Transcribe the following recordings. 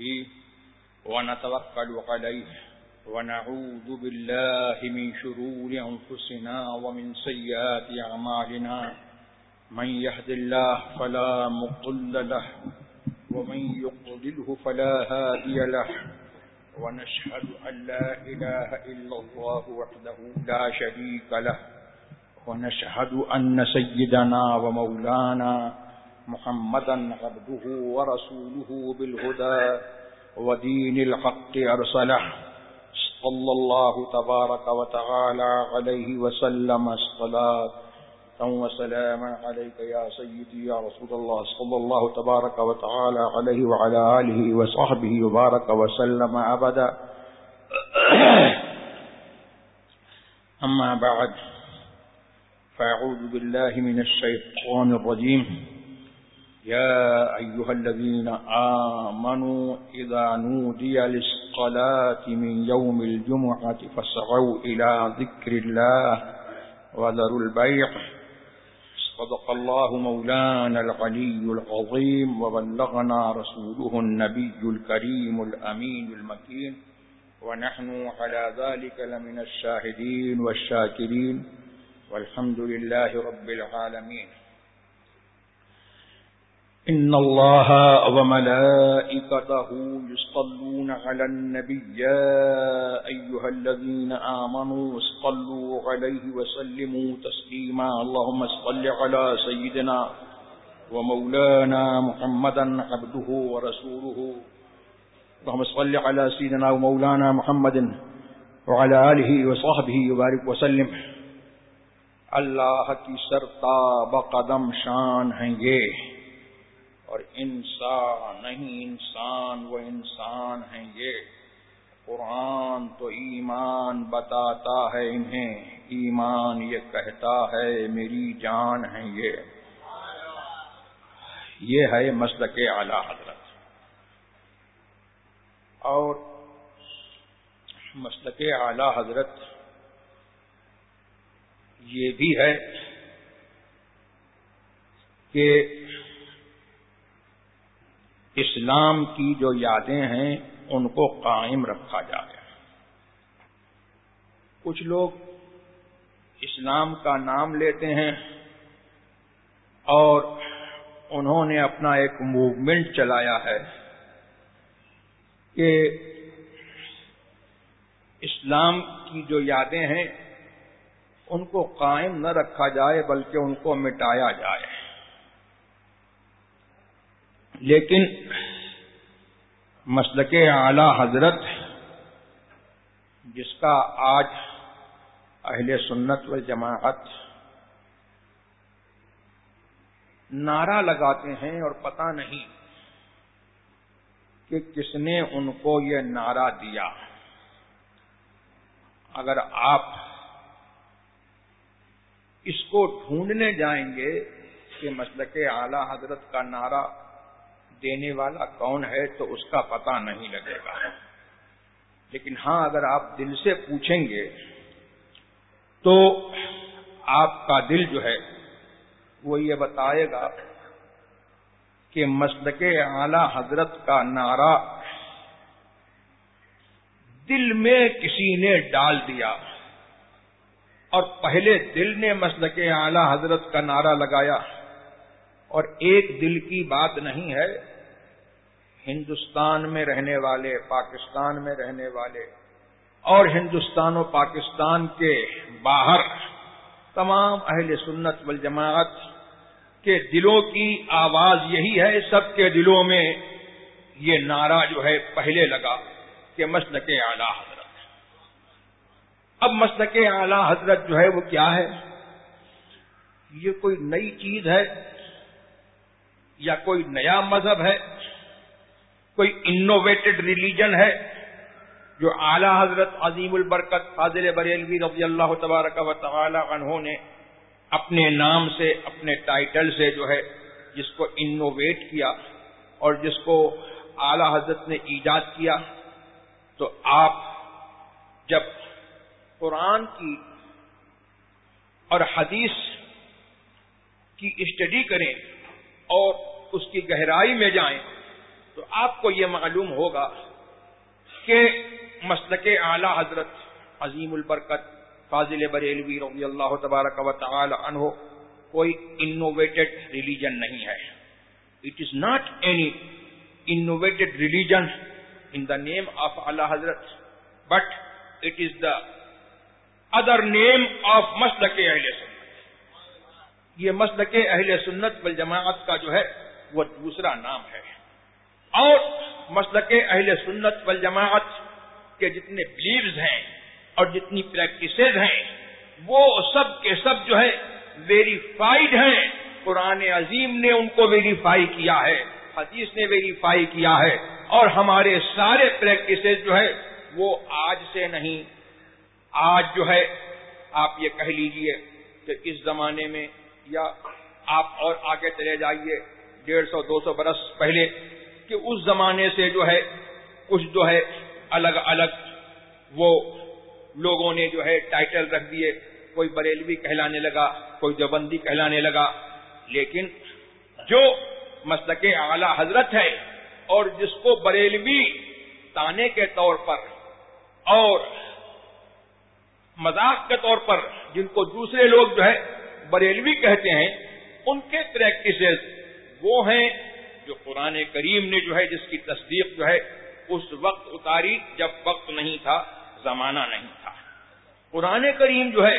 به ونتوكل عليه ونعوذ بالله من شرور أنفسنا ومن سيئات أعمالنا من يهد الله فلا مضل له ومن يضلله فلا هادي له ونشهد أن لا إله إلا الله وحده لا شريك له ونشهد أن سيدنا ومولانا محمدا عبده ورسوله بالهدى ودين الحق أرسله. صلى الله تبارك وتعالى عليه وسلم الصلاة وسلام عليك يا سيدي يا رسول الله. صلى الله تبارك وتعالى عليه وعلى آله وصحبه وبارك وسلم أبدا. أما بعد، فأعوذ بالله من الشيطان الرجيم. يا أيها الذين آمنوا إذا نودي للصلاة من يوم الجمعة فاسعوا إلى ذكر الله وذروا البيع. صدق الله مولانا العلي العظيم وبلغنا رسوله النبي الكريم الأمين المكين. ونحن على ذلك لمن الشاهدين والشاكرين. والحمد لله رب العالمين. إن الله وملائكته يصلون على النبي يا أيها الذين آمنوا صلوا عليه وسلموا تسليما اللهم صل على سيدنا ومولانا محمدا عبده ورسوله اللهم صل على سيدنا ومولانا محمد وعلى آله وصحبه وبارك وسلم اللہ کی سرتا بقدم شان ہیں یہ اور انسان نہیں، انسان وہ انسان ہیں یہ۔ قرآن تو ایمان بتاتا ہے انہیں، ایمان یہ کہتا ہے میری جان ہے یہ۔ یہ ہے مسلک اعلی حضرت۔ اور مسلک اعلی حضرت یہ بھی ہے کہ اسلام کی جو یادیں ہیں، ان کو قائم رکھا جائے کچھ لوگ اسلام کا نام لیتے ہیں اور انہوں نے اپنا ایک موومنٹ چلایا ہے کہ اسلام کی جو یادیں ہیں، ان کو قائم نہ رکھا جائے بلکہ ان کو مٹایا جائے۔ لیکن مسلک اعلی حضرت جس کا آج اہل سنت و جماعت نعرہ لگاتے ہیں اور پتہ نہیں کہ کس نے ان کو یہ نعرہ دیا۔ اگر آپ اس کو ڈھونڈنے جائیں گے کہ مسلک اعلی حضرت کا نعرہ دینے والا کون ہے تو اس کا پتہ نہیں لگے گا۔ لیکن ہاں اگر آپ دل سے پوچھیں گے تو آپ کا دل جو ہے، وہ یہ بتائے گا کہ مسلک اعلی حضرت کا نعرہ دل میں کسی نے ڈال دیا۔ اور پہلے دل نے مسلک اعلی حضرت کا نعرہ لگایا۔ اور ایک دل کی بات نہیں ہے، ہندوستان میں رہنے والے، پاکستان میں رہنے والے اور ہندوستان و پاکستان کے باہر تمام اہل سنت والجماعت کے دلوں کی آواز یہی ہے، سب کے دلوں میں یہ نعرہ جو ہے پہلے لگا کہ مسلک اعلی حضرت۔ اب مسلک اعلی حضرت جو ہے وہ کیا ہے؟ یہ کوئی نئی چیز ہے؟ یا کوئی نیا مذہب ہے، کوئی انوویٹڈ ریلیجن ہے، جو اعلی حضرت عظیم البرکت فاضل بریلوی رضی اللہ تبارک و تعالی عنہ نے اپنے نام سے، اپنے ٹائٹل سے جو ہے، جس کو انوویٹ کیا اور جس کو اعلی حضرت نے ایجاد کیا۔ تو آپ جب قرآن کی اور حدیث کی اسٹڈی کریں اور اس کی گہرائی میں جائیں تو آپ کو یہ معلوم ہوگا کہ مسلک اعلی حضرت عظیم البرکت فاضل بریلوی رضی اللہ تبارک و تعالی عنہ کوئی انوویٹڈ ریلیجن نہیں ہے۔ It is not any innovated religion in the name of اللہ حضرت but it is the other name of مسلک اہل سنت۔ یہ مسلک اہل سنت والجماعت کا جو ہے وہ دوسرا نام ہے۔ اور مسلک اہل سنت والجماعت کے جتنے بلیوز ہیں اور جتنی پریکٹسز ہیں، وہ سب کے سب جو ہے ویریفائڈ ہیں۔ قرآن عظیم نے ان کو ویریفائی کیا ہے، حدیث نے ویریفائی کیا ہے۔ اور ہمارے سارے پریکٹسز جو ہے، وہ آج سے نہیں، آج جو ہے، آپ یہ کہہ لیجیے کہ اس زمانے میں یا آپ اور آگے چلے جائیے۔ ڈیڑھ سو، دو سو برس پہلے کہ اس زمانے سے جو ہے، کچھ جو ہے الگ الگ وہ لوگوں نے جو ہے ٹائٹل رکھ دیے۔ کوئی بریلوی کہلانے لگا، کوئی دیوبندی کہلانے لگا۔ لیکن جو مسلک اعلی حضرت ہے اور جس کو بریلوی تانے کے طور پر اور مذاق کے طور پر جن کو دوسرے لوگ جو ہے بریلوی کہتے ہیں، ان کے پریکٹسز وہ ہیں جو قرآن کریم نے جو ہے جس کی تصدیق جو ہے اس وقت اتاری جب وقت نہیں تھا، زمانہ نہیں تھا۔ قرآن کریم جو ہے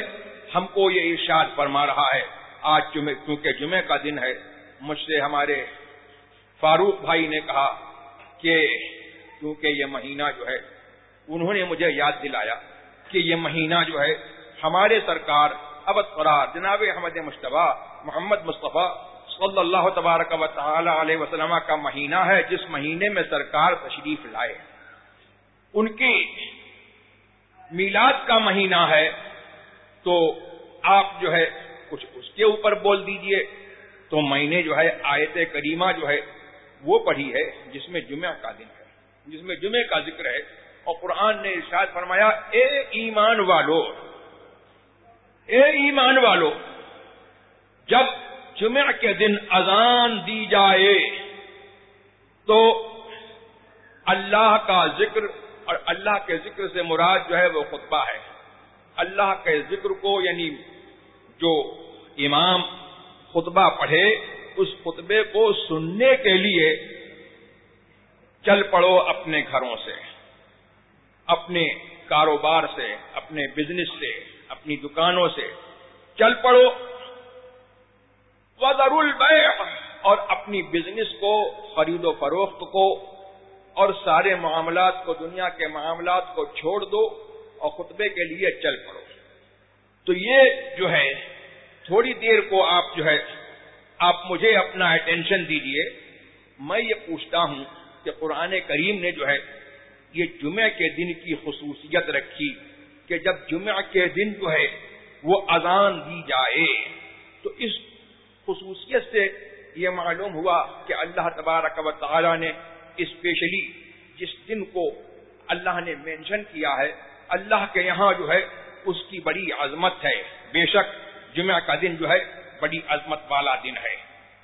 ہم کو یہ ارشاد فرما رہا ہے، آج جمعے کیونکہ جمعے کا دن ہے، مجھ سے ہمارے فاروق بھائی نے کہا کہ کیونکہ یہ مہینہ جو ہے، انہوں نے مجھے یاد دلایا کہ یہ مہینہ جو ہے، ہمارے سرکار ابد قرار جناب احمد مشتبہ، محمد مصطفیٰ صلی اللہ تبارک و تعالی علیہ وسلم کا مہینہ ہے، جس مہینے میں سرکار تشریف لائے ان کی میلاد کا مہینہ ہے، تو آپ جو ہے کچھ اس کے اوپر بول دیجیے۔ تو میں نے جو ہے، آیت کریمہ جو ہے، وہ پڑھی ہے، جس میں جمعہ کا دن ہے۔ جس میں جمعہ کا ذکر ہے۔ اور قرآن نے ارشاد فرمایا، اے ایمان والو، اے ایمان والو، جب جمعہ کے دن اذان دی جائے تو اللہ کا ذکر اور اللہ کے ذکر سے مراد جو ہے وہ خطبہ ہے۔ اللہ کے ذکر کو یعنی جو امام خطبہ پڑھے، اس خطبے کو سننے کے لیے چل پڑو اپنے گھروں سے، اپنے کاروبار سے، اپنے بزنس سے، اپنی دکانوں سے، چل پڑو وزر البیع اور اپنی بزنس کو، خرید و فروخت کو اور سارے معاملات کو، دنیا کے معاملات کو چھوڑ دو اور خطبے کے لیے چل پڑو۔ تو یہ جو ہے، تھوڑی دیر کو آپ جو ہے، آپ مجھے اپنا اٹینشن دیجیے میں یہ پوچھتا ہوں کہ قرآن کریم نے جو ہے، یہ جمعہ کے دن کی خصوصیت رکھی کہ جب جمعہ کے دن جو ہے، وہ اذان دی جائے۔ تو اس خصوصیت سے یہ معلوم ہوا کہ اللہ تبارک و تعالی نے اسپیشلی جس دن کو اللہ نے مینشن کیا ہے، اللہ کے یہاں جو ہے، اس کی بڑی عظمت ہے۔ بے شک جمعہ کا دن جو ہے، بڑی عظمت والا دن ہے۔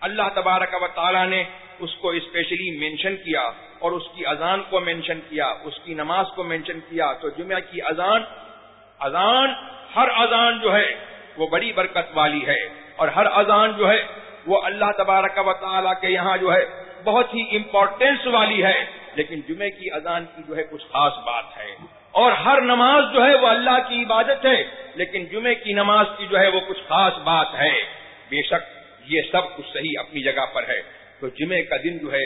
اللہ تبارک و تعالی نے اس کو اسپیشلی مینشن کیا اور اس کی اذان کو مینشن کیا، اس کی نماز کو مینشن کیا۔ تو جمعہ کی اذان اذان، ہر اذان جو ہے، وہ بڑی برکت والی ہے۔ اور ہر اذان جو ہے وہ اللہ تبارک و تعالی کے یہاں جو ہے بہت ہی امپورٹینس والی ہے، لیکن جمعے کی اذان کی جو ہے کچھ خاص بات ہے۔ اور ہر نماز جو ہے وہ اللہ کی عبادت ہے، لیکن جمعے کی نماز کی جو ہے وہ کچھ خاص بات ہے۔ بے شک یہ سب کچھ صحیح اپنی جگہ پر ہے۔ تو جمعے کا دن جو ہے،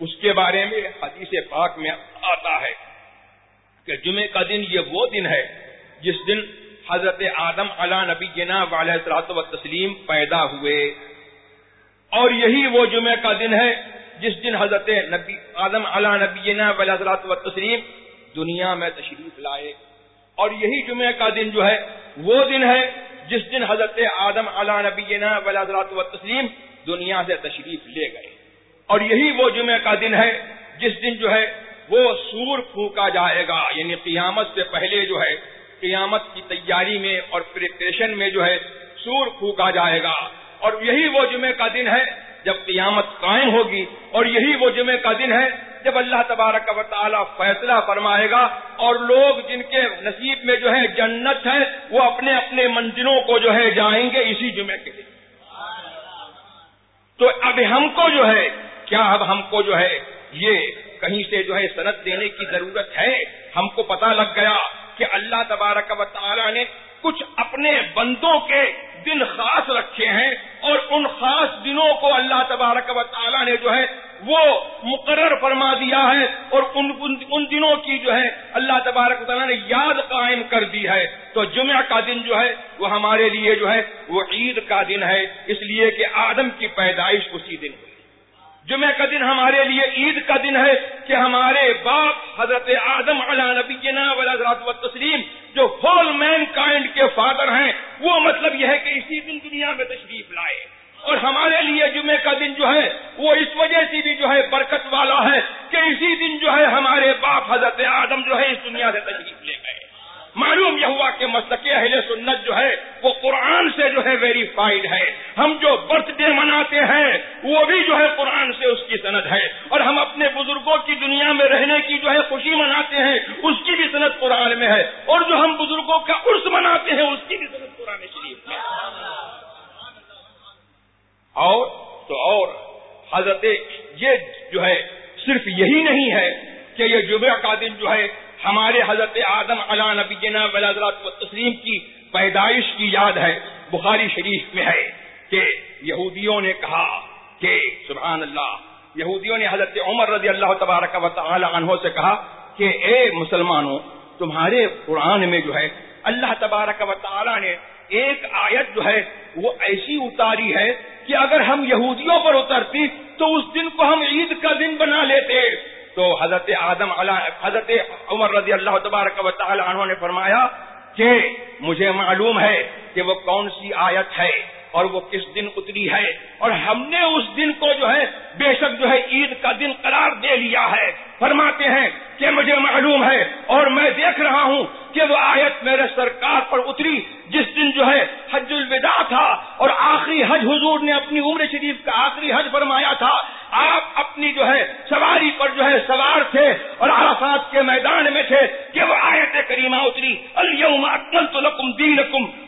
اس کے بارے میں حدیث پاک میں آتا ہے کہ جمعے کا دن یہ وہ دن ہے جس دن حضرت آدم علا نبی جنا والا و تسلیم پیدا ہوئے۔ اور یہی وہ جمعہ کا دن ہے جس دن حضرت نبی آدم علا نبی جنا والا و تسلیم دنیا میں تشریف لائے۔ اور یہی جمعہ کا دن جو ہے وہ دن ہے جس دن حضرت آدم علا نبی ولاضرات و تسلیم دنیا سے تشریف لے گئے۔ اور یہی وہ جمعہ کا دن ہے جس دن جو ہے وہ سور پھونکا جائے گا یعنی قیامت سے پہلے جو ہے قیامت کی تیاری میں اور پریپریشن میں جو ہے سور پھونکا جائے گا۔ اور یہی وہ جمعہ کا دن ہے جب قیامت قائم ہوگی اور یہی وہ جمعے کا دن ہے جب اللہ تبارک و تعالی فیصلہ فرمائے گا اور لوگ جن کے نصیب میں جو ہے جنت ہے وہ اپنے اپنے منزلوں کو جو ہے جائیں گے اسی جمعے کے دن۔ تو اب ہم کو جو ہے، کیا اب ہم کو جو ہے یہ کہیں سے جو ہے صنعت دینے کی ضرورت ہے؟ ہم کو پتا لگ گیا۔ کہ اللہ تبارک و تعالی نے کچھ اپنے بندوں کے دن خاص رکھے ہیں اور ان خاص دنوں کو اللہ تبارک و تعالیٰ نے جو ہے وہ مقرر فرما دیا ہے اور ان ان دنوں کی جو ہے اللہ تبارک و تعالیٰ نے یاد قائم کر دی ہے۔ تو جمعہ کا دن جو ہے وہ ہمارے لیے جو ہے وہ عید کا دن ہے، اس لیے کہ آدم کی پیدائش اسی دن ہوئی۔ جمعہ کا دن ہمارے لیے عید کا دن ہے کہ ہمارے باپ حضرت آدم علی نبی و تسلیم جو ہول مین کائنڈ کے فادر ہیں، وہ مطلب یہ ہے کہ اسی دن دنیا میں تشریف لائے۔ اور ہمارے لیے جمعے کا دن جو ہے، وہ اس وجہ سے بھی جو ہے برکت والا ہے کہ اسی دن جو ہے ہمارے باپ حضرت آدم جو ہے اس دنیا سے تشریف لے گئے۔ معلوم یہ ہوا کہ مسلک اہل سنت جو ہے، وہ قرآن سے جو ہے ویریفائڈ ہے۔ ہم جو برتھ ڈے مناتے ہیں وہ بھی جو ہے قرآن سے اس کی صنعت ہے۔ اور ہم اپنے بزرگوں کی دنیا میں رہنے کی جو ہے خوشی مناتے ہیں، اس کی بھی صنعت قرآن میں ہے۔ اور جو ہم بزرگوں کا عرص مناتے ہیں، اس کی بھی صنعت قرآن شریف میں اور تو اور، حضرت یہ جو ہے صرف یہی نہیں ہے کہ یہ جمعہ کا دن جو ہے ہمارے حضرت آدم علا نبی جنا و تسلیم کی پیدائش کی یاد ہے، بخاری شریف میں ہے کہ یہودیوں نے کہا کہ سبحان اللہ، یہودیوں نے حضرت عمر رضی اللہ تبارک و تعالی عنہ سے کہا کہ اے مسلمانوں، تمہارے قرآن میں جو ہے، اللہ تبارک و تعالی نے ایک آیت جو ہے، وہ ایسی اتاری ہے کہ اگر ہم یہودیوں پر اترتی تو اس دن کو ہم عید کا دن بنا لیتے۔ تو حضرت آدم حضرت عمر رضی اللہ تبارک و تعالی عنہ نے فرمایا کہ مجھے معلوم ہے کہ وہ کون سی آیت ہے۔ اور وہ کس دن اتری ہے اور ہم نے اس دن کو جو ہے بے شک جو ہے عید کا دن قرار دے لیا ہے۔ فرماتے ہیں کہ مجھے معلوم ہے اور میں دیکھ رہا ہوں کہ وہ آیت میرے سرکار پر اتری، جس دن جو ہے حج الوداع تھا اور آخری حج حضور نے اپنی عمر شریف کا آخری حج فرمایا تھا۔ آپ اپنی جو ہے سواری پر جو ہے سوار تھے اور عرفات کے میدان میں تھے کہ وہ آیت کریمہ اتری۔ الم اکمل تو لکم دین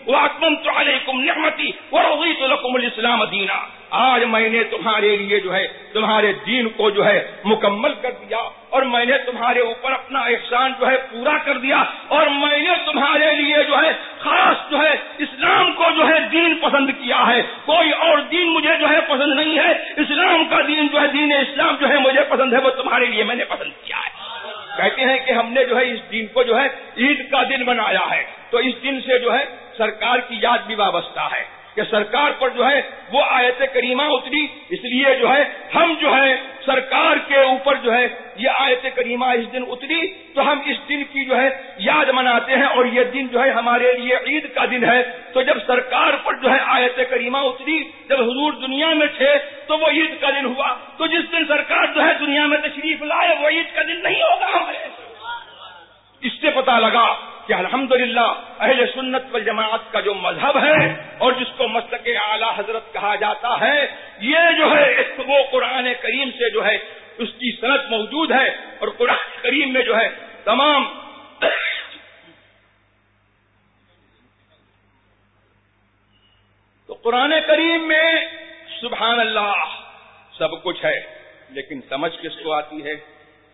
وہ اکمن تو علیکم نعمتی وہ تو لکم الاسلام دینا۔ آج میں نے تمہارے لیے جو ہے، تمہارے دین کو جو ہے مکمل کر دیا اور میں نے تمہارے اوپر اپنا احسان جو ہے پورا کر دیا اور میں نے تمہارے لیے جو ہے خاص جو ہے اسلام کو جو ہے دین پسند کیا ہے۔ کوئی اور دین مجھے جو ہے پسند نہیں ہے۔ اسلام کا دین جو ہے، دین اسلام جو ہے مجھے پسند ہے، وہ تمہارے لیے میں نے پسند کیا ہے۔ کہتے ہیں کہ ہم نے جو ہے اس دن کو جو ہے عید کا دن بنایا ہے۔ تو اس دن سے جو ہے سرکار کی یاد بھی وابستہ ہے کہ سرکار پر جو ہے وہ آیت کریمہ اتری۔ اس لیے جو ہے ہم جو ہے سرکار کے اوپر جو ہے یہ آیت کریمہ اس دن اتری۔ تو ہم اس دن کی جو ہے یاد مناتے ہیں اور یہ دن جو ہے ہمارے لیے عید کا دن ہے۔ تو جب سرکار پر جو ہے آیت کریمہ اتری، جب حضور دنیا میں تھے تو وہ عید کا دن ہوا۔ تو جس دن سرکار جو ہے دنیا میں تشریف لائے، وہ عید کا دن نہیں ہوگا ہمارے۔ اس سے پتا لگا کہ الحمدللہ اہل سنت و جماعت کا جو مذہب ہے اور جس کو مسلک اعلی حضرت کہا جاتا ہے، یہ جو ہے وہ قرآن کریم سے جو ہے، اس کی صنعت موجود ہے اور قرآن کریم میں جو ہے، تمام تو قرآن کریم میں سبحان اللہ سب کچھ ہے، لیکن سمجھ کس کو آتی ہے؟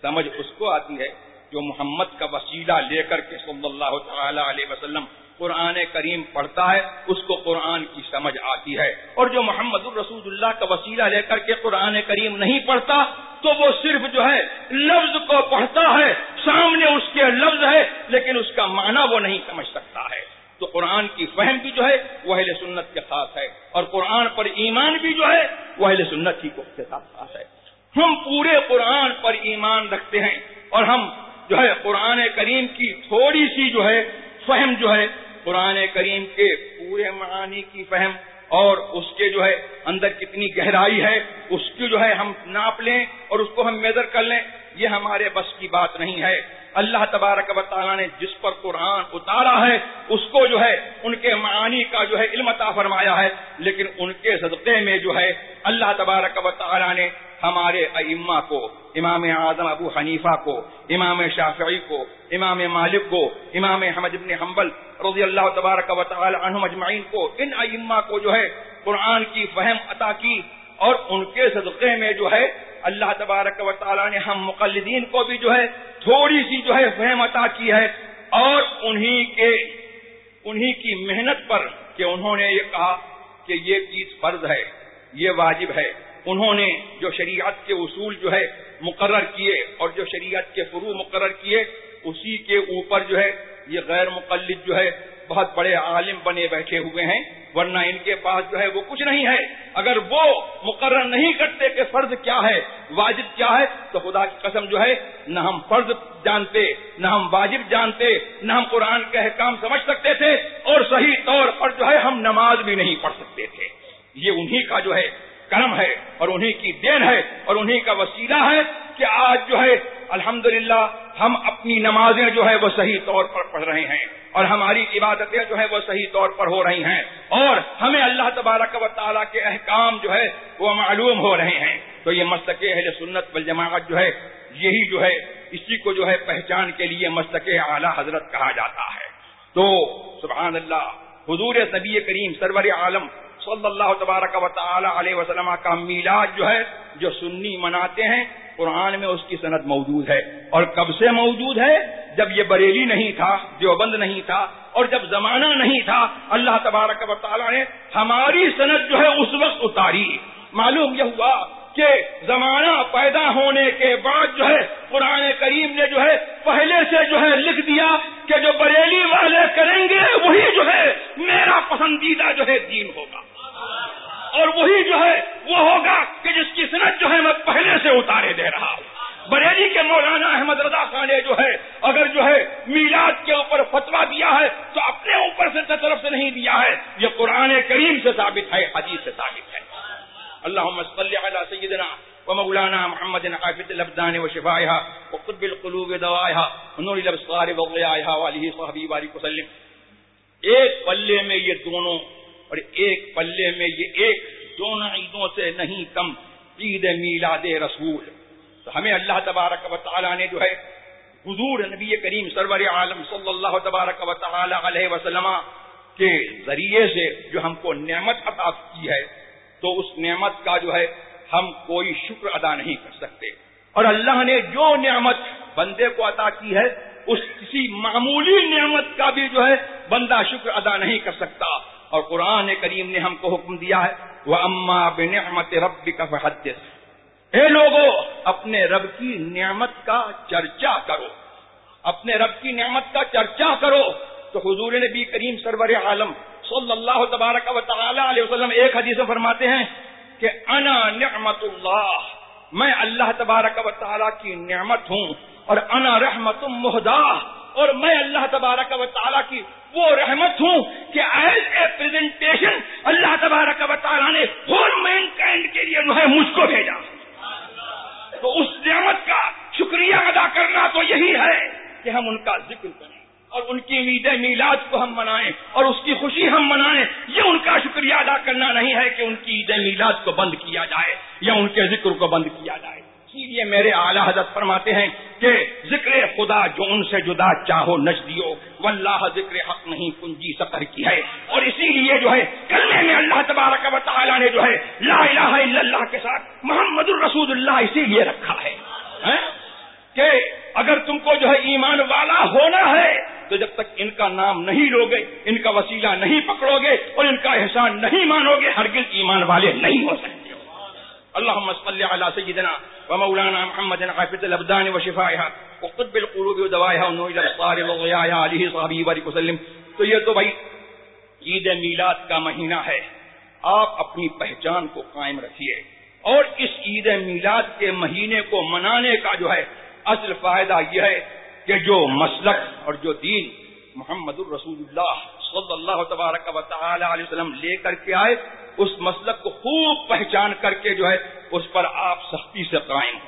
سمجھ اس کو آتی ہے جو محمد کا وسیلہ لے کر کے صلی اللہ تعالی علیہ وسلم قرآن کریم پڑھتا ہے، اس کو قرآن کی سمجھ آتی ہے۔ اور جو محمد الرسول اللہ کا وسیلہ لے کر کے قرآن کریم نہیں پڑھتا، تو وہ صرف جو ہے لفظ کو پڑھتا ہے۔ سامنے اس کے لفظ ہے، لیکن اس کا معنی وہ نہیں سمجھ سکتا ہے۔ تو قرآن کی فہم بھی جو ہے، وہ اہل سنت کے ساتھ ہے۔ اور قرآن پر ایمان بھی جو ہے، وہ اہل سنت ہی کو کے ساتھ ساتھ ہے۔ ہم پورے قرآن پر ایمان رکھتے ہیں اور ہم جو ہے قرآن کریم کی تھوڑی سی جو ہے فہم جو ہے، قرآن کریم کے پورے معانی کی فہم اور اس کے جو ہے اندر کتنی گہرائی ہے، اس کی جو ہے ہم ناپ لیں اور اس کو ہم میزر کر لیں، یہ ہمارے بس کی بات نہیں ہے۔ اللہ تبارک و تعالیٰ نے جس پر قرآن اتارا ہے، اس کو جو ہے، ان کے معانی کا جو ہے، علم عطا فرمایا ہے۔ لیکن ان کے صدقے میں جو ہے، اللہ تبارک و تعالیٰ نے ہمارے ائمہ کو، امام اعظم ابو حنیفہ کو، امام شافعی کو، امام مالک کو، امام احمد ابن حنبل رضی اللہ تبارک و تعالی عنہ مجمعین کو، ان ائمہ کو جو ہے، قرآن کی فہم عطا کی اور ان کے صدقے میں جو ہے اللہ تبارک و تعالیٰ نے ہم مقلدین کو بھی جو ہے تھوڑی سی جو ہے فہم عطا کی ہے اور انہی کے انہی کی محنت پر کہ انہوں نے یہ کہا کہ یہ چیز فرض ہے، یہ واجب ہے۔ انہوں نے جو شریعت کے اصول جو ہے مقرر کیے اور جو شریعت کے فرو مقرر کیے، اسی کے اوپر جو ہے یہ غیر مقلد جو ہے بہت بڑے عالم بنے بیٹھے ہوئے ہیں، ورنہ ان کے پاس جو ہے وہ کچھ نہیں ہے۔ اگر وہ مقرر نہیں کرتے کہ فرض کیا ہے، واجب کیا ہے، تو خدا کی قسم جو ہے، نہ ہم فرض جانتے، نہ ہم واجب جانتے، نہ ہم قرآن کے احکام سمجھ سکتے تھے، اور صحیح طور پر جو ہے ہم نماز بھی نہیں پڑھ سکتے تھے۔ یہ انہی کا جو ہے کرم ہے، اور انہی کی دین ہے، اور انہی کا وسیلہ ہے کہ آج جو ہے، الحمدللہ ہم اپنی نمازیں جو ہے وہ صحیح طور پر پڑھ رہے ہیں اور ہماری عبادتیں جو ہے وہ صحیح طور پر ہو رہی ہیں اور ہمیں اللہ تبارک و تعالیٰ کے احکام جو ہے وہ معلوم ہو رہے ہیں۔ تو یہ مستق اہل سنت والجماعت جو ہے، یہی جو ہے، اسی کو جو ہے پہچان کے لیے مستق اعلیٰ حضرت کہا جاتا ہے۔ تو سبحان اللہ، حضور نبی کریم سرور عالم صلی اللہ تبارک و تعالی علیہ وسلم کا میلاد جو ہے، جو سنی مناتے ہیں، قرآن میں اس کی صنعت موجود ہے۔ اور کب سے موجود ہے؟ جب یہ بریلی نہیں تھا، دیوبند نہیں تھا، اور جب زمانہ نہیں تھا، اللہ تبارک و تعالیٰ نے ہماری صنعت جو ہے، اس وقت اتاری۔ معلوم یہ ہوا کہ زمانہ پیدا ہونے کے بعد جو ہے، قرآن کریم نے جو ہے، پہلے سے جو ہے، لکھ دیا کہ جو بریلی والے کریں گے، وہی جو ہے، میرا پسندیدہ جو ہے، دین ہوگا۔ اور وہی جو ہے وہ ہوگا کہ جس کی صنعت جو ہے میں پہلے سے اتارے دے رہا ہوں۔ بریلی کے مولانا احمد رضا خان نے جو ہے، اگر جو ہے میلاد کے اوپر فتوا دیا ہے تو اپنے اوپر سے طرف سے نہیں دیا ہے، یہ قرآن کریم سے ثابت ہے، حدیث سے ثابت ہے۔ اللہ صلی علی سیدنا و مولانا محمد حافظ الابدان و شفائها وقطب القلوب دوائها ونور الابصار وسلم ایک پلے میں یہ دونوں اور ایک پلے میں یہ ایک، دونوں عیدوں سے نہیں کم، عید میلاد رسول۔ تو ہمیں اللہ تبارک و تعالیٰ نے جو ہے، حضور نبی کریم سرور عالم صلی اللہ تبارک و تعالی علیہ وسلم کے ذریعے سے جو ہم کو نعمت عطا کی ہے، تو اس نعمت کا جو ہے، ہم کوئی شکر ادا نہیں کر سکتے۔ اور اللہ نے جو نعمت بندے کو عطا کی ہے، اس کسی معمولی نعمت کا بھی جو ہے، بندہ شکر ادا نہیں کر سکتا۔ اور قرآن کریم نے ہم کو حکم دیا ہے وہ اما بنعمت رب کا فحدث۔ اے لوگوں اپنے رب کی نعمت کا چرچا کرو۔ اپنے رب کی نعمت کا چرچا کرو۔ تو حضور نبی کریم سرور عالم صلی اللہ تبارک و تعالی علیہ وسلم ایک حدیث میں فرماتے ہیں کہ انا نعمت اللہ، میں اللہ تبارک و تعالی کی نعمت ہوں اور انا رحمت مہدا۔ اور میں اللہ تبارک و تعالیٰ کی وہ رحمت ہوں کہ ایز اے پریزنٹیشن اللہ تبارک و تعالیٰ نے ہول مین کائنڈ کے لیے ہے مجھ کو بھیجا۔ تو اس نعمت کا شکریہ ادا کرنا تو یہی ہے کہ ہم ان کا ذکر کریں اور ان کی عید میلاد کو ہم منائیں اور اس کی خوشی ہم منائیں۔ یہ ان کا شکریہ ادا کرنا نہیں ہے کہ ان کی عید میلاد کو بند کیا جائے یا ان کے ذکر کو بند کیا جائے۔ اسی لیے میرے اعلیٰ حضرت فرماتے ہیں ان سے جدا چاہو نچ دیو واللہ ذکر حق نہیں کنجی سفر کی ہے۔ اور اسی لیے جو ہے، کلمے میں اللہ تبارک و تعالیٰ نے جو ہے، لا الہ الا اللہ کے ساتھ محمد الرسول اللہ اسی لیے رکھا ہے۔ ہاں؟ کہ اگر تم کو جو ہے ایمان والا ہونا ہے، تو جب تک ان کا نام نہیں لو گے ان کا وسیلہ نہیں پکڑو گے اور ان کا احسان نہیں مانو گے ہرگز ایمان والے نہیں ہو سکتے۔ اللهم صل على سيدنا ومولانا محمد حافظ الابدان وشفائها وقطب القلوب ودوائها ونور الابصار وضيائها عليه صحابه بارك وسلم. تو یہ تو بھائی، عید میلاد کا مہینہ ہے۔ آپ اپنی پہچان کو قائم رکھیے۔ اور اس عید میلاد کے مہینے کو منانے کا جو ہے، اصل فائدہ یہ ہے کہ جو مسلک اور جو دین محمد الرسول اللہ صلی اللہ تبارک و تعالی علیہ وسلم لے کر کے آئے، اس مسلک کو خوب پہچان کر کے جو ہے، اس پر آپ سختی سے قائم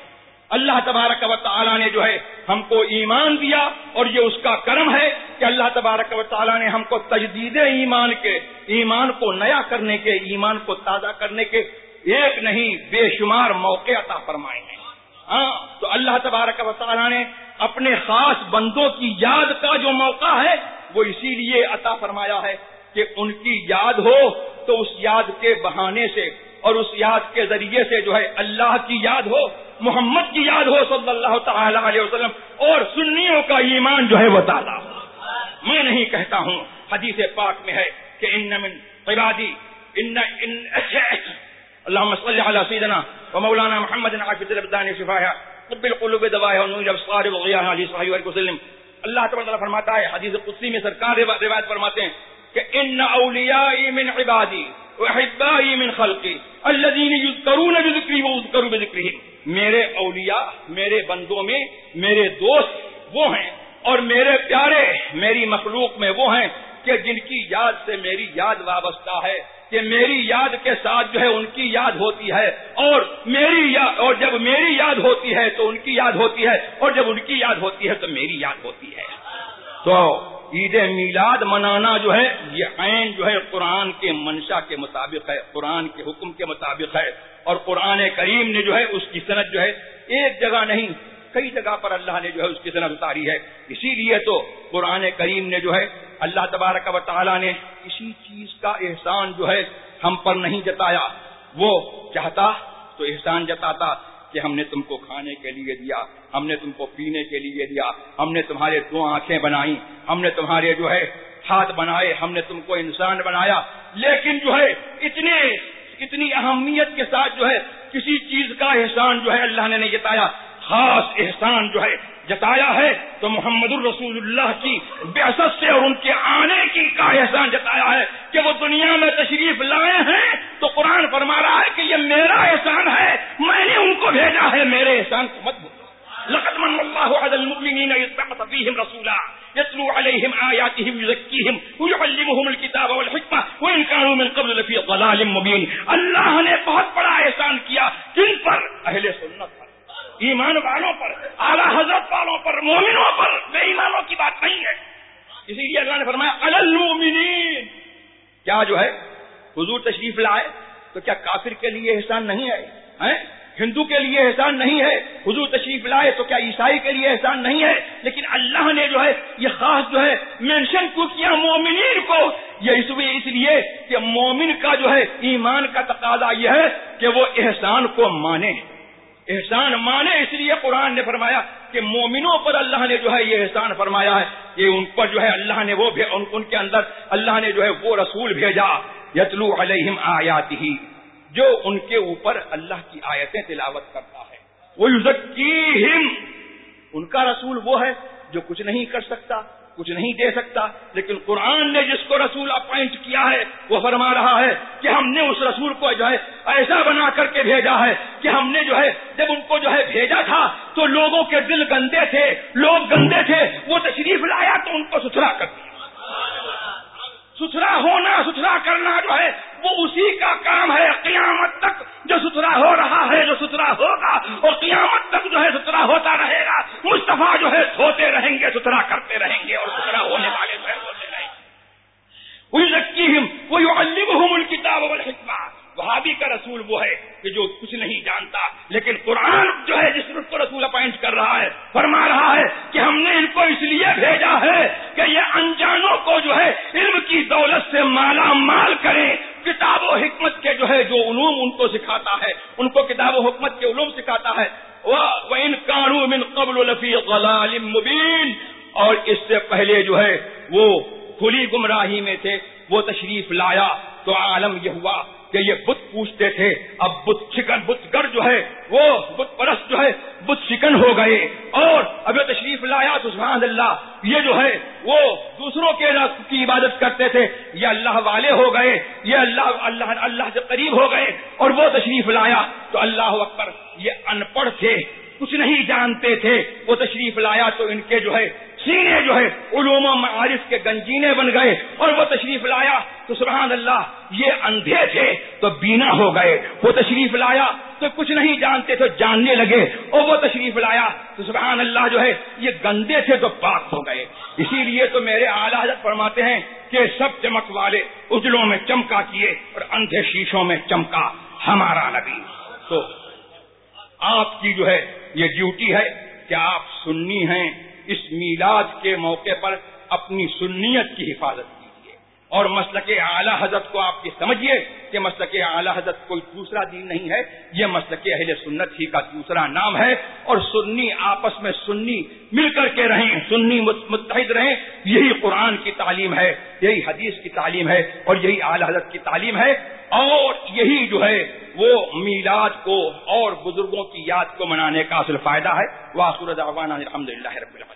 اللہ تبارک و تعالی نے جو ہے، ہم کو ایمان دیا اور یہ اس کا کرم ہے کہ اللہ تبارک و تعالیٰ نے ہم کو تجدید ایمان کے، ایمان کو نیا کرنے کے، ایمان کو تازہ کرنے کے ایک نہیں، بے شمار موقع عطا فرمائے ہیں۔ ہاں تو اللہ تبارک و تعالیٰ نے اپنے خاص بندوں کی یاد کا جو موقع ہے وہ اسی لیے عطا فرمایا ہے کہ ان کی یاد ہو تو اس یاد کے بہانے سے اور اس یاد کے ذریعے سے جو ہے اللہ کی یاد ہو، محمد کی یاد ہو صلی اللہ تعالی علیہ وسلم، اور سنیوں کا ایمان جو ہے وہ تازہ میں نہیں کہتا ہوں، حدیث پاک میں ہے کہ ان من عبادی، ان ان اللهم صل على سيدنا ومولانا محمد عافية الابدان شفاها طب القلوب دواها ونور الابصار وغياها عليه صحيح وسلم۔ اللہ تعالی فرماتا ہے، حدیث قدسی میں سرکار روایت فرماتے ہیں کہ ان اولیاء من عبادی وحبائی من خلقی الذین یذکرون بذکری و اذکروا بذکرہم۔ میرے اولیاء، میرے بندوں میں میرے دوست وہ ہیں اور میرے پیارے، میری مخلوق میں وہ ہیں کہ جن کی یاد سے میری یاد وابستہ ہے۔ کہ میری یاد کے ساتھ جو ہے ان کی یاد ہوتی ہے اور میری یاد اور جب میری یاد ہوتی ہے تو ان کی یاد ہوتی ہے اور جب ان کی یاد ہوتی ہے تو میری یاد ہوتی ہے۔ تو عید میلاد منانا جو ہے، یہ عین جو ہے قرآن کے منشا کے مطابق ہے، قرآن کے حکم کے مطابق ہے۔ اور قرآن کریم نے جو ہے اس کی صنعت جو ہے ایک جگہ نہیں، کئی جگہ پر اللہ نے جو ہے اس کی صنعت اتاری ہے۔ اسی لیے تو قرآن کریم نے جو ہے اللہ تبارک و تعالیٰ نے کسی چیز کا احسان جو ہے ہم پر نہیں جتایا۔ وہ چاہتا تو احسان جتاتا کہ ہم نے تم کو کھانے کے لیے دیا، ہم نے تم کو پینے کے لیے دیا، ہم نے تمہارے دو آنکھیں بنائی ہم نے تمہارے جو ہے ہاتھ بنائے، ہم نے تم کو انسان بنایا۔ لیکن جو ہے اتنے، اتنی اہمیت کے ساتھ جو ہے کسی چیز کا احسان جو ہے اللہ نے نہیں جتایا۔ خاص احسان جو ہے جتایا ہے تو محمد الرسول اللہ کی بیاست سے اور ان کے آنے کی کا احسان جتایا ہے کہ وہ دنیا میں تشریف لائے ہیں تو قرآن فرما رہا ہے کہ یہ میرا احسان ہے، میں نے ان کو بھیجا ہے، میرے احسان کو مت بولو لقد من الله على المؤمنين يثبت فيهم رسولا يتلو عليهم آياته ويزكيهم ويعلمهم الكتاب والحكمة وإن كانوا من قبل لفي ضلال مبين اللہ نے بہت بڑا احسان کیا کن پر اہل سنت پر ایمان والوں پر، اعلیٰ حضرت والوں پر، مومنوں پر بے ایمانوں کی بات نہیں ہے۔ اسی لیے اللہ نے فرمایا المؤمنین کیا جو ہے، حضور تشریف لائے، تو کیا کافر کے لیے احسان نہیں ہے؟ ہندو کے لیے احسان نہیں ہے، حضور تشریف لائے، تو کیا عیسائی کے لیے احسان نہیں ہے؟ لیکن اللہ نے جو ہے، یہ خاص جو ہے مینشن کو کیا مومنین کو۔ یہ اس اس لیے کہ مومن کا جو ہے، ایمان کا تقاضا یہ ہے کہ وہ احسان کو مانے۔ احسان مانے، اس لیے قرآن نے فرمایا کہ مومنوں پر اللہ نے جو ہے یہ احسان فرمایا ہے کہ ان پر جو ہے اللہ نے وہ ان کے اندر اللہ نے جو ہے وہ رسول بھیجا، یتلو علیہم آیات ہی جو ان کے اوپر اللہ کی آیتیں تلاوت کرتا ہے۔ وہ ان کا رسول وہ ہے جو کچھ نہیں کر سکتا۔ کچھ نہیں دے سکتا، لیکن قرآن نے جس کو رسول اپوائنٹ کیا ہے، وہ فرما رہا ہے کہ ہم نے اس رسول کو جو ہے ایسا بنا کر کے بھیجا ہے کہ ہم نے جو ہے جب ان کو جو ہے بھیجا تھا تو لوگوں کے دل گندے تھے، لوگ گندے تھے، وہ تشریف لایا تو ان کو ستھرا کر دیا۔ ستھرا ہونا، ستھرا کرنا جو ہے، وہ اسی کا کام ہے قیامت تک۔ جو ستھرا ہو رہا ہے، جو ستھرا ہوگا، اور قیامت تک جو ہے، ستھرا ہوتا رہے گا۔ مصطفیٰ جو ہے دھوتے رہیں گے، ستھرا کرتے رہیں گے، اور ستھرا ہونے والے جو ہے ہوتے رہیں گے۔ وہی لکی ہم وہی الم کتاب وہابی کا رسول وہ ہے کہ جو کچھ نہیں جانتا، لیکن قرآن جو ہے، جس کو رسول اپائنٹ کر رہا ہے، فرما رہا ہے کہ ہم نے ان کو اس لیے بھیجا ہے کہ یہ انجانوں کو جو ہے، علم کی دولت سے مالا مال کریں۔ کتاب و حکمت کے جو ہے، جو علوم ان کو سکھاتا ہے، ان کو کتاب و حکمت کے علوم سکھاتا ہے۔ وہ ان من قبل لفی غلال مبین اور اس سے پہلے جو ہے، وہ کھلی گمراہی میں تھے، وہ تشریف لایا تو عالم یہ ہوا۔ کہ یہ بت پوچھتے تھے، اب بت چکن، بت گر جو ہے، وہ بت پرست جو ہے، بت چکن ہو گئے۔ اور اب تشریف لایا تو سبحان اللہ، یہ جو ہے، وہ دوسروں کے کی عبادت کرتے تھے۔ یہ اللہ والے ہو گئے، یہ اللہ اللہ اللہ سے قریب ہو گئے۔ اور وہ تشریف لایا تو اللہ اکبر، یہ ان پڑھ تھے۔ کچھ نہیں جانتے تھے، وہ تشریف لایا تو ان کے جو ہے سینے جو ہے علوم معارف کے گنجینے بن گئے اور وہ تشریف لایا تو سبحان اللہ، یہ اندھے تھے تو بینا ہو گئے۔ وہ تشریف لایا تو کچھ نہیں جانتے تو جاننے لگے۔ اور وہ تشریف لایا تو سبحان اللہ جو ہے، یہ گندے تھے تو پاک ہو گئے۔ اسی لیے تو میرے اعلی حضرت فرماتے ہیں کہ سب چمک والے اجلوں میں چمکا کیے اور اندھے شیشوں میں چمکا ہمارا نبی۔ تو آپ کی جو ہے یہ ڈیوٹی ہے کہ آپ سننی ہیں اس میلاد کے موقع پر اپنی سنیت کی حفاظت کی۔ اور مسلک اعلی حضرت کو آپ یہ سمجھیے کہ مسلک اعلی حضرت کوئی دوسرا دین نہیں ہے، یہ مسلک اہل سنت ہی کا دوسرا نام ہے اور سنی آپس میں سنی مل کر کے رہیں، سنی متحد رہیں، یہی قرآن کی تعلیم ہے، یہی حدیث کی تعلیم ہے اور یہی اعلی حضرت کی تعلیم ہے اور یہی جو ہے وہ میلاد کو اور بزرگوں کی یاد کو منانے کا اصل فائدہ ہے۔ وہ الحمد للہ رب العالمین۔